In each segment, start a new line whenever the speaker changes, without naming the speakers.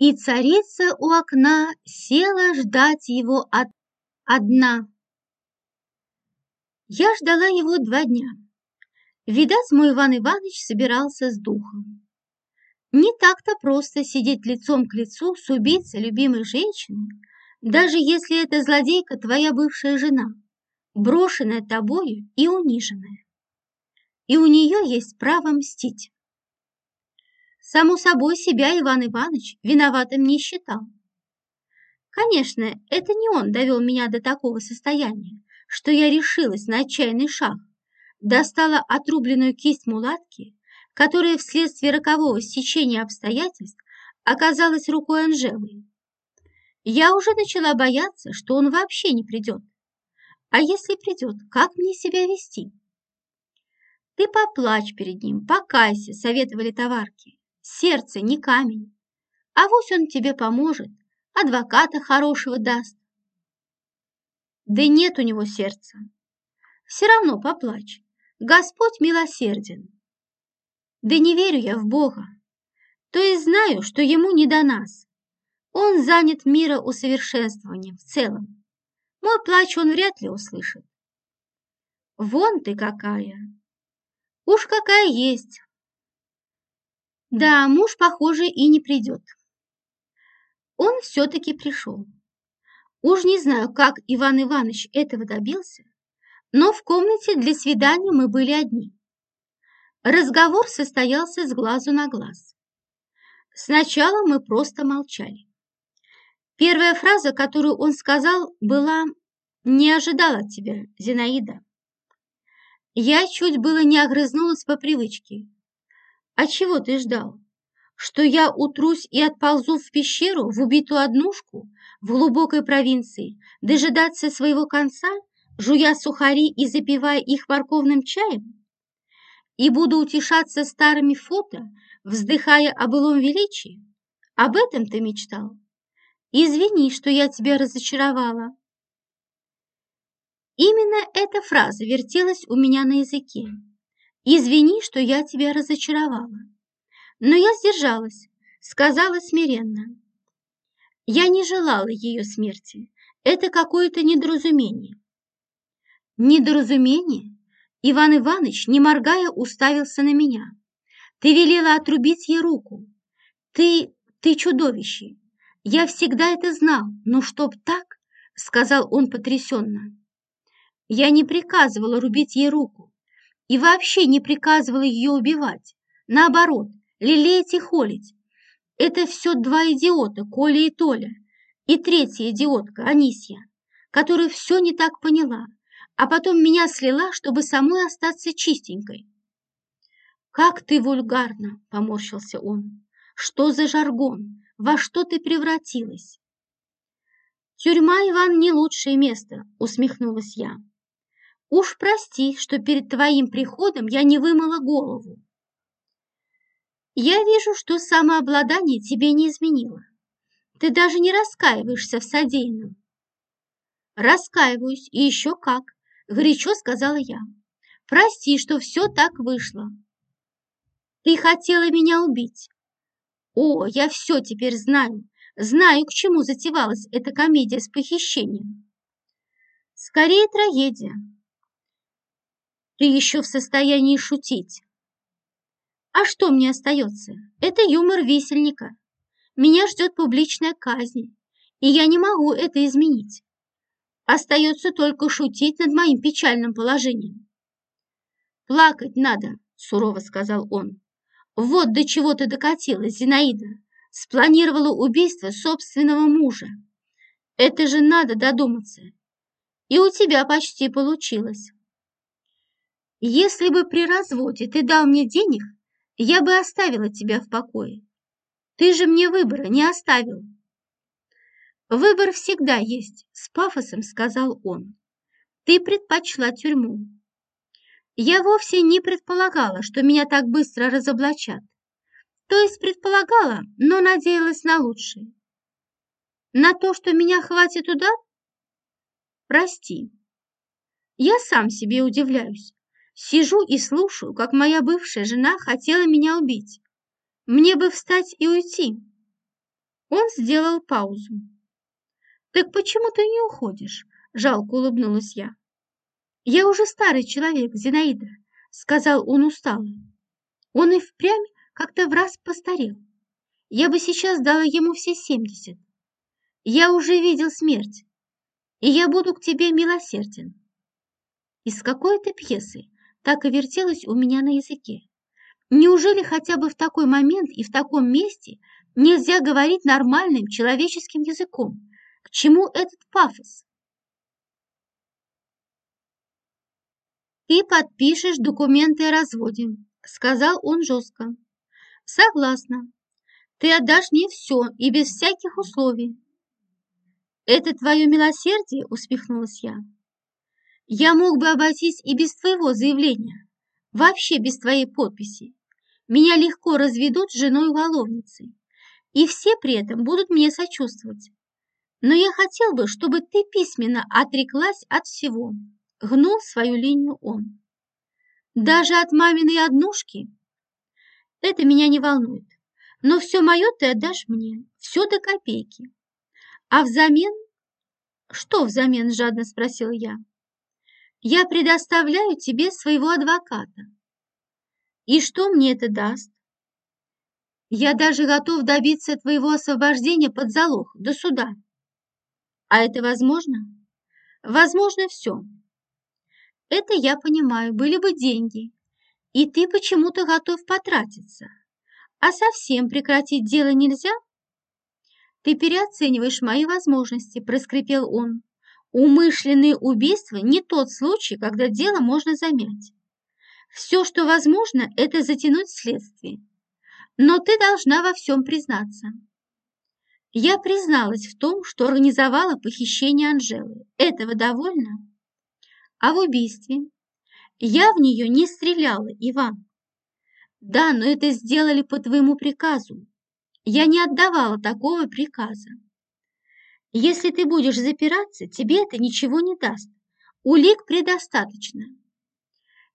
И царица у окна села ждать его от... одна. Я ждала его два дня. Видать, мой Иван Иванович собирался с духом. Не так-то просто сидеть лицом к лицу с убийцей любимой женщины, даже если эта злодейка твоя бывшая жена, брошенная тобою и униженная. И у нее есть право мстить. Само собой, себя Иван Иванович виноватым не считал. Конечно, это не он довел меня до такого состояния, что я решилась на отчаянный шаг, достала отрубленную кисть мулатки, которая вследствие рокового стечения обстоятельств оказалась рукой Анжелы. Я уже начала бояться, что он вообще не придет. А если придет, как мне себя вести? Ты поплачь перед ним, покайся, советовали товарки. Сердце не камень. А вось он тебе поможет, адвоката хорошего даст. Да нет у него сердца. Все равно поплачь. Господь милосерден. Да не верю я в Бога. То есть знаю, что ему не до нас. Он занят мира усовершенствованием в целом. Мой плач он вряд ли услышит. Вон ты какая! Уж какая есть! Да, муж, похоже, и не придет. Он все-таки пришел. Уж не знаю, как Иван Иванович этого добился, но в комнате для свидания мы были одни. Разговор состоялся с глазу на глаз. Сначала мы просто молчали. Первая фраза, которую он сказал, была «Не ожидал от тебя, Зинаида». Я чуть было не огрызнулась по привычке. «А чего ты ждал? Что я утрусь и отползу в пещеру, в убитую однушку, в глубокой провинции, дожидаться своего конца, жуя сухари и запивая их морковным чаем? И буду утешаться старыми фото, вздыхая о былом величии? Об этом ты мечтал? Извини, что я тебя разочаровала. Именно эта фраза вертелась у меня на языке. Извини, что я тебя разочаровала. Но я сдержалась, сказала смиренно. Я не желала ее смерти. Это какое-то недоразумение. Недоразумение? Иван Иванович, не моргая, уставился на меня. Ты велела отрубить ей руку. Ты, ты чудовище. Я всегда это знал, но чтоб так, сказал он потрясенно. Я не приказывала рубить ей руку и вообще не приказывала ее убивать. Наоборот, лелеять и холить. Это все два идиота, Коля и Толя, и третья идиотка, Анисья, которая все не так поняла, а потом меня слила, чтобы самой остаться чистенькой. «Как ты вульгарно!» — поморщился он. «Что за жаргон? Во что ты превратилась?» «Тюрьма, Иван, не лучшее место», — усмехнулась я. «Уж прости, что перед твоим приходом я не вымыла голову. Я вижу, что самообладание тебе не изменило. Ты даже не раскаиваешься в содеянном. Раскаиваюсь, и еще как, горячо сказала я. Прости, что все так вышло. Ты хотела меня убить. О, я все теперь знаю. Знаю, к чему затевалась эта комедия с похищением. Скорее трагедия. Ты еще в состоянии шутить. А что мне остается? Это юмор висельника. Меня ждет публичная казнь, и я не могу это изменить. Остается только шутить над моим печальным положением. «Плакать надо», — сурово сказал он. «Вот до чего ты докатилась, Зинаида. Спланировала убийство собственного мужа. Это же надо додуматься. И у тебя почти получилось. Если бы при разводе ты дал мне денег, я бы оставила тебя в покое. Ты же мне выбора не оставил. Выбор всегда есть, с пафосом сказал он. Ты предпочла тюрьму. Я вовсе не предполагала, что меня так быстро разоблачат. То есть предполагала, но надеялась на лучшее. На то, что меня хватит удар? Прости. Я сам себе удивляюсь. Сижу и слушаю, как моя бывшая жена хотела меня убить. Мне бы встать и уйти. Он сделал паузу. «Так почему ты не уходишь?» – жалко улыбнулась я. «Я уже старый человек, Зинаида», – сказал он устало. Он и впрямь как-то в раз постарел. Я бы сейчас дала ему все семьдесят. Я уже видел смерть, и я буду к тебе милосерден. Из какой-то пьесы так и вертелось у меня на языке. Неужели хотя бы в такой момент и в таком месте нельзя говорить нормальным человеческим языком? К чему этот пафос? «Ты подпишешь документы о разводе», — сказал он жестко. «Согласна. Ты отдашь мне все и без всяких условий». «Это твое милосердие?» — усмехнулась я. «Я мог бы обойтись и без твоего заявления, вообще без твоей подписи. Меня легко разведут с женой-уголовницей, и все при этом будут мне сочувствовать. Но я хотел бы, чтобы ты письменно отреклась от всего», — гнул свою линию он. «Даже от маминой однушки?» «Это меня не волнует, но все мое ты отдашь мне, все до копейки. А взамен «Что взамен?» – жадно спросил я. «Я предоставляю тебе своего адвоката». «И что мне это даст?» «Я даже готов добиться твоего освобождения под залог до суда». «А это возможно?» «Возможно все». «Это я понимаю, были бы деньги, и ты почему-то готов потратиться. А совсем прекратить дело нельзя?» «Ты переоцениваешь мои возможности», – проскрипел он. «Умышленные убийства – не тот случай, когда дело можно замять. Все, что возможно, это затянуть следствие. Но ты должна во всем признаться». Я призналась в том, что организовала похищение Анжелы. Этого довольно? А в убийстве? Я в нее не стреляла, Иван. Да, но это сделали по твоему приказу. Я не отдавала такого приказа. Если ты будешь запираться, тебе это ничего не даст. Улик предостаточно.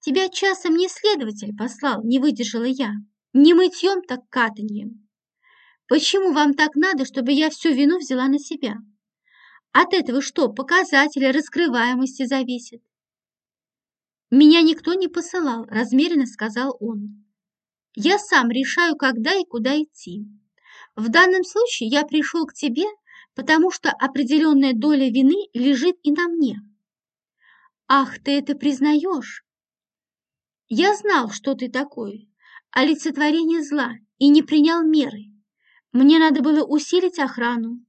Тебя часом не следователь послал, не выдержала я. Не мытьем, так катаньем. Почему вам так надо, чтобы я всю вину взяла на себя? От этого что, показатели раскрываемости зависят? Меня никто не посылал, размеренно сказал он. Я сам решаю, когда и куда идти. В данном случае я пришел к тебе, потому что определенная доля вины лежит и на мне. Ах, ты это признаешь? Я знал, что ты такой, олицетворение зла, и не принял меры. Мне надо было усилить охрану.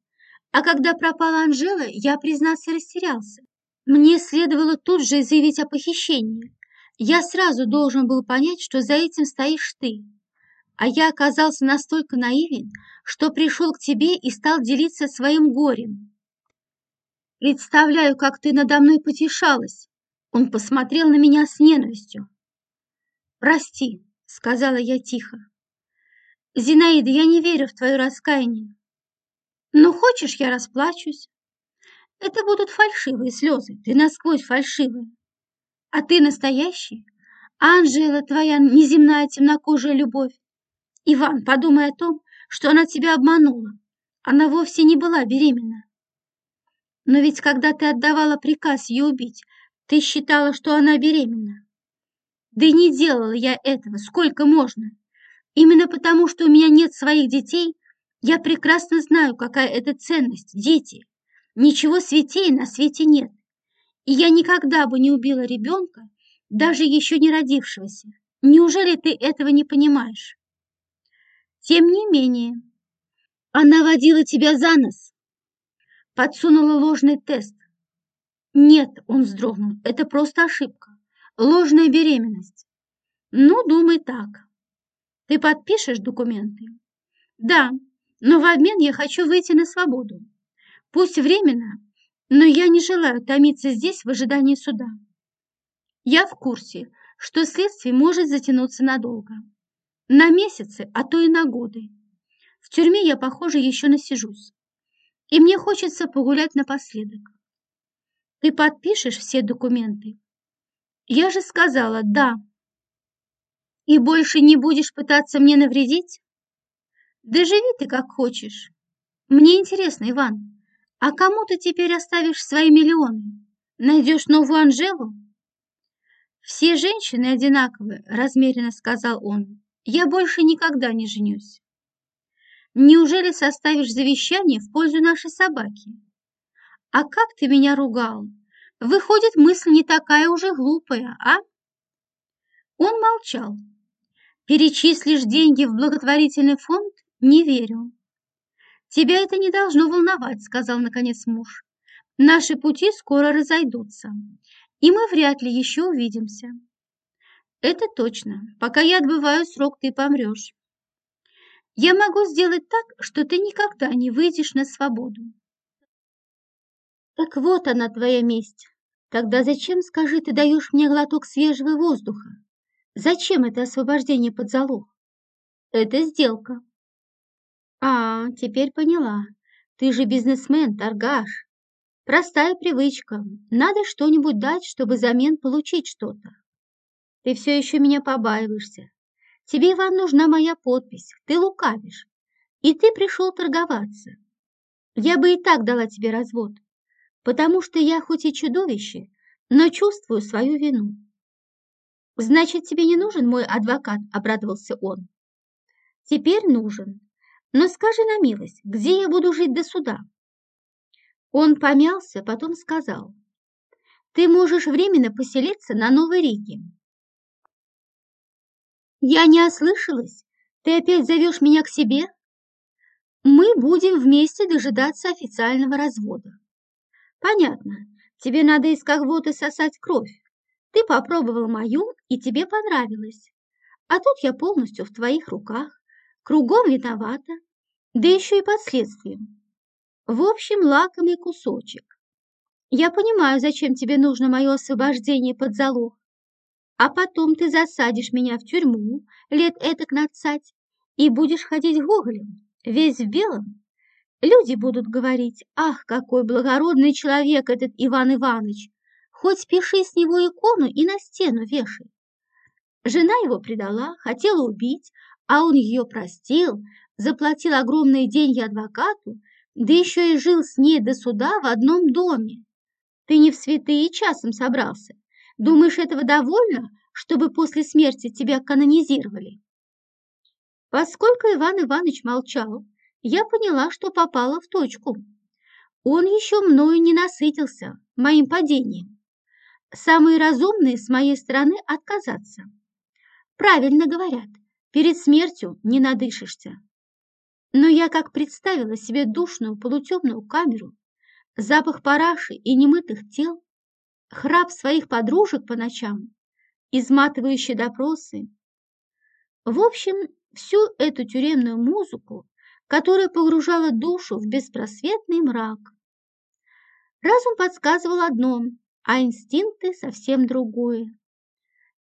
А когда пропала Анжела, я, признаться, растерялся. Мне следовало тут же заявить о похищении. Я сразу должен был понять, что за этим стоишь ты а я оказался настолько наивен, что пришел к тебе и стал делиться своим горем. Представляю, как ты надо мной потешалась. Он посмотрел на меня с ненавистью. «Прости», — сказала я тихо. «Зинаида, я не верю в твое раскаяние. Но хочешь, я расплачусь? Это будут фальшивые слезы, ты насквозь фальшивая. А ты настоящий? Анжела, твоя неземная темнокожая любовь, Иван, подумай о том, что она тебя обманула. Она вовсе не была беременна. Но ведь когда ты отдавала приказ ее убить, ты считала, что она беременна. Да и не делала я этого, сколько можно. Именно потому, что у меня нет своих детей, я прекрасно знаю, какая это ценность – дети. Ничего святее на свете нет. И я никогда бы не убила ребенка, даже еще не родившегося. Неужели ты этого не понимаешь? Тем не менее, она водила тебя за нос, подсунула ложный тест. Нет, он вздрогнул, это просто ошибка, ложная беременность. Ну, думай так. Ты подпишешь документы? Да, но в обмен я хочу выйти на свободу. Пусть временно, но я не желаю томиться здесь в ожидании суда. Я в курсе, что следствие может затянуться надолго. На месяцы, а то и на годы. В тюрьме я, похоже, еще насижусь. И мне хочется погулять напоследок. Ты подпишешь все документы? Я же сказала «да». И больше не будешь пытаться мне навредить? Да живи ты как хочешь. Мне интересно, Иван, а кому ты теперь оставишь свои миллионы? Найдешь новую Анжелу? Все женщины одинаковы, размеренно сказал он. Я больше никогда не женюсь. Неужели составишь завещание в пользу нашей собаки? А как ты меня ругал? Выходит, мысль не такая уже глупая, а? Он молчал. Перечислишь деньги в благотворительный фонд? Не верю. Тебя это не должно волновать, сказал наконец муж. Наши пути скоро разойдутся, и мы вряд ли еще увидимся. Это точно. Пока я отбываю срок, ты помрешь. Я могу сделать так, что ты никогда не выйдешь на свободу. Так вот она, твоя месть. Тогда зачем, скажи, ты даешь мне глоток свежего воздуха? Зачем это освобождение под залог? Это сделка. А, теперь поняла. Ты же бизнесмен, торгаш. Простая привычка. Надо что-нибудь дать, чтобы взамен получить что-то. Ты все еще меня побаиваешься. Тебе, Иван, нужна моя подпись. Ты лукавишь. И ты пришел торговаться. Я бы и так дала тебе развод, потому что я хоть и чудовище, но чувствую свою вину. «Значит, тебе не нужен мой адвокат?» – обрадовался он. «Теперь нужен. Но скажи на милость, где я буду жить до суда?» Он помялся, потом сказал. «Ты можешь временно поселиться на Новой Риге». «Я не ослышалась? Ты опять зовешь меня к себе?» «Мы будем вместе дожидаться официального развода». «Понятно. Тебе надо из когвоты сосать кровь. Ты попробовал мою, и тебе понравилось. А тут я полностью в твоих руках, кругом виновата, да еще и под следствием. В общем, лакомый кусочек. Я понимаю, зачем тебе нужно мое освобождение под залог. А потом ты засадишь меня в тюрьму лет этак надцать и будешь ходить гоголем, весь в белом. Люди будут говорить, ах, какой благородный человек этот Иван Иванович, Хоть пиши с него икону и на стену вешай. Жена его предала, хотела убить, а он ее простил, заплатил огромные деньги адвокату, да еще и жил с ней до суда в одном доме. Ты не в святые часом собрался. Думаешь, этого довольно, чтобы после смерти тебя канонизировали? Поскольку Иван Иванович молчал, я поняла, что попала в точку. Он еще мною не насытился, моим падением. Самые разумные с моей стороны отказаться. Правильно говорят, перед смертью не надышишься. Но я как представила себе душную полутемную камеру, запах параши и немытых тел, храп своих подружек по ночам, изматывающие допросы. В общем, всю эту тюремную музыку, которая погружала душу в беспросветный мрак. Разум подсказывал одно а инстинкты совсем другое.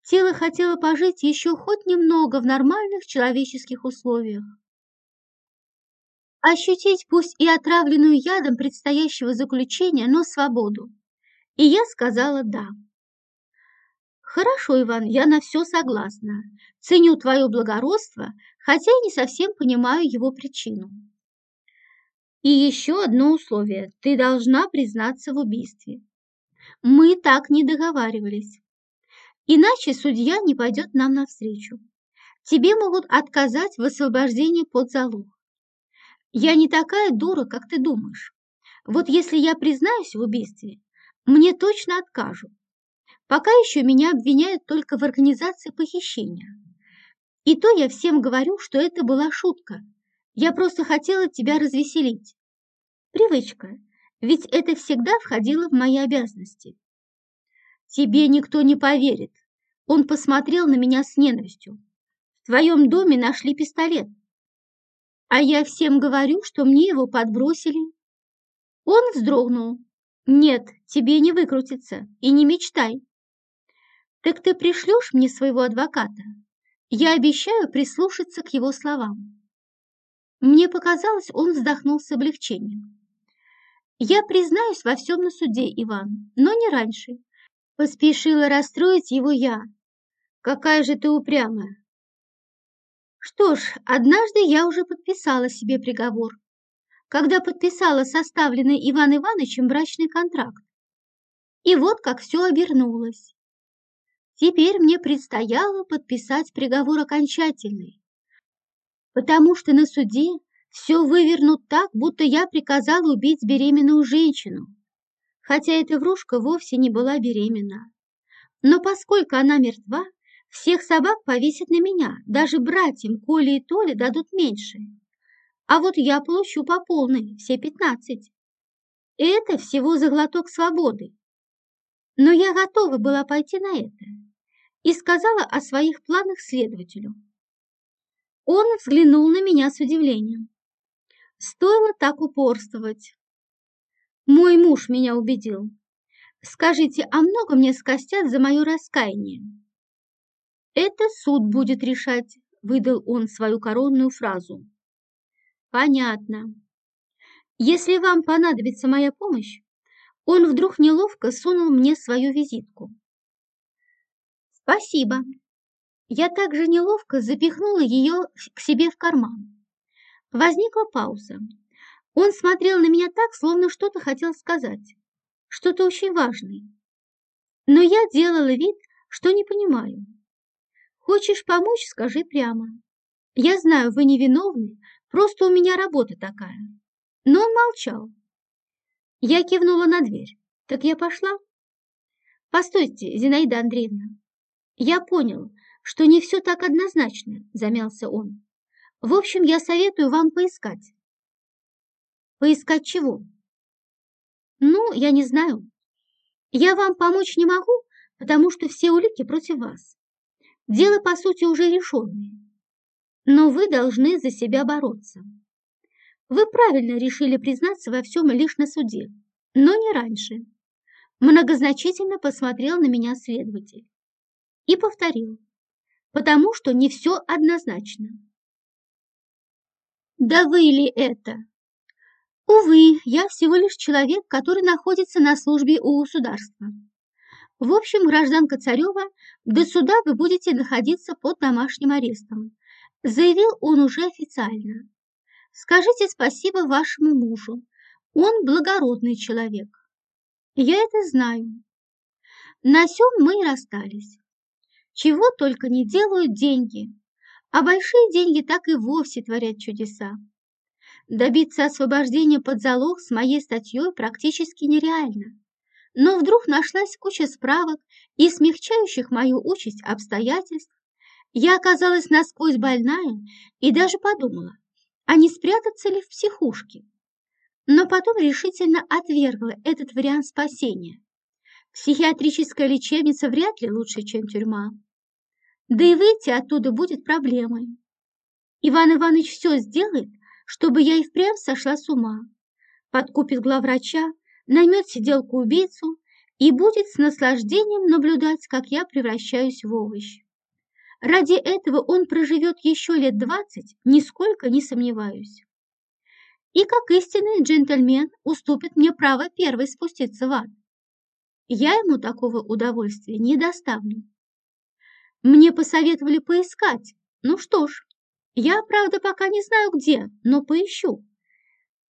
Тело хотело пожить еще хоть немного в нормальных человеческих условиях. Ощутить пусть и отравленную ядом предстоящего заключения, но свободу. И я сказала «да». «Хорошо, Иван, я на все согласна. Ценю твое благородство, хотя и не совсем понимаю его причину. И еще одно условие. Ты должна признаться в убийстве. Мы так не договаривались. Иначе судья не пойдет нам навстречу. Тебе могут отказать в освобождении под залог. Я не такая дура, как ты думаешь. Вот если я признаюсь в убийстве, мне точно откажут. Пока еще меня обвиняют только в организации похищения. И то я всем говорю, что это была шутка. Я просто хотела тебя развеселить. Привычка ведь это всегда входило в мои обязанности. Тебе никто не поверит. Он посмотрел на меня с ненавистью. В твоем доме нашли пистолет. А я всем говорю, что мне его подбросили. Он вздрогнул. Нет, тебе не выкрутиться и не мечтай. Так ты пришлешь мне своего адвоката? Я обещаю прислушаться к его словам. Мне показалось, он вздохнул с облегчением. Я признаюсь во всем на суде, Иван, но не раньше. Поспешила расстроить его я. Какая же ты упрямая. Что ж, однажды я уже подписала себе приговор. Когда подписала составленный Иван Ивановичем брачный контракт. И вот как все обернулось. Теперь мне предстояло подписать приговор окончательный, потому что на суде все вывернут так, будто я приказала убить беременную женщину, хотя эта врушка вовсе не была беременна. Но поскольку она мертва, всех собак повесят на меня, даже братьям Коле и Толе дадут меньше. А вот я получу по полной, все пятнадцать. И это всего за глоток свободы. Но я готова была пойти на это и сказала о своих планах следователю. Он взглянул на меня с удивлением. Стоило так упорствовать. Мой муж меня убедил. Скажите, а много мне скостят за мое раскаяние? Это суд будет решать, выдал он свою коронную фразу. Понятно. Если вам понадобится моя помощь, он вдруг неловко сунул мне свою визитку. «Спасибо». Я также неловко запихнула ее к себе в карман. Возникла пауза. Он смотрел на меня так, словно что-то хотел сказать, что-то очень важное. Но я делала вид, что не понимаю. Хочешь помочь, скажи прямо. Я знаю, вы невиновны, просто у меня работа такая. Но он молчал. Я кивнула на дверь. Так я пошла? Постойте, Зинаида Андреевна, «Я понял, что не все так однозначно», – замялся он. «В общем, я советую вам поискать». «Поискать чего?» «Ну, я не знаю. Я вам помочь не могу, потому что все улики против вас. Дело, по сути, уже решенное. Но вы должны за себя бороться. Вы правильно решили признаться во всем лишь на суде, но не раньше». Многозначительно посмотрел на меня следователь и повторил, потому что не все однозначно. Да вы ли это? Увы, я всего лишь человек, который находится на службе у государства. В общем, гражданка Царева, до суда вы будете находиться под домашним арестом, заявил он уже официально. Скажите спасибо вашему мужу. Он благородный человек. Я это знаю. На сём мы и расстались. Чего только не делают деньги, а большие деньги так и вовсе творят чудеса. Добиться освобождения под залог с моей статьей практически нереально. Но вдруг нашлась куча справок и смягчающих мою участь обстоятельств. Я оказалась насквозь больная и даже подумала, а не спрятаться ли в психушке. Но потом решительно отвергла этот вариант спасения. Психиатрическая лечебница вряд ли лучше, чем тюрьма. Да и выйти оттуда будет проблемой. Иван Иванович все сделает, чтобы я и впрямь сошла с ума. Подкупит главврача, наймет сиделку-убийцу и будет с наслаждением наблюдать, как я превращаюсь в овощ. Ради этого он проживет еще лет двадцать, нисколько не сомневаюсь. И как истинный джентльмен уступит мне право первой спуститься в ад. Я ему такого удовольствия не доставлю. Мне посоветовали поискать. Ну что ж, я, правда, пока не знаю где, но поищу.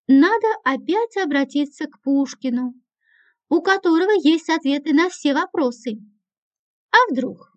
Надо опять обратиться к Пушкину, у которого есть ответы на все вопросы. А вдруг?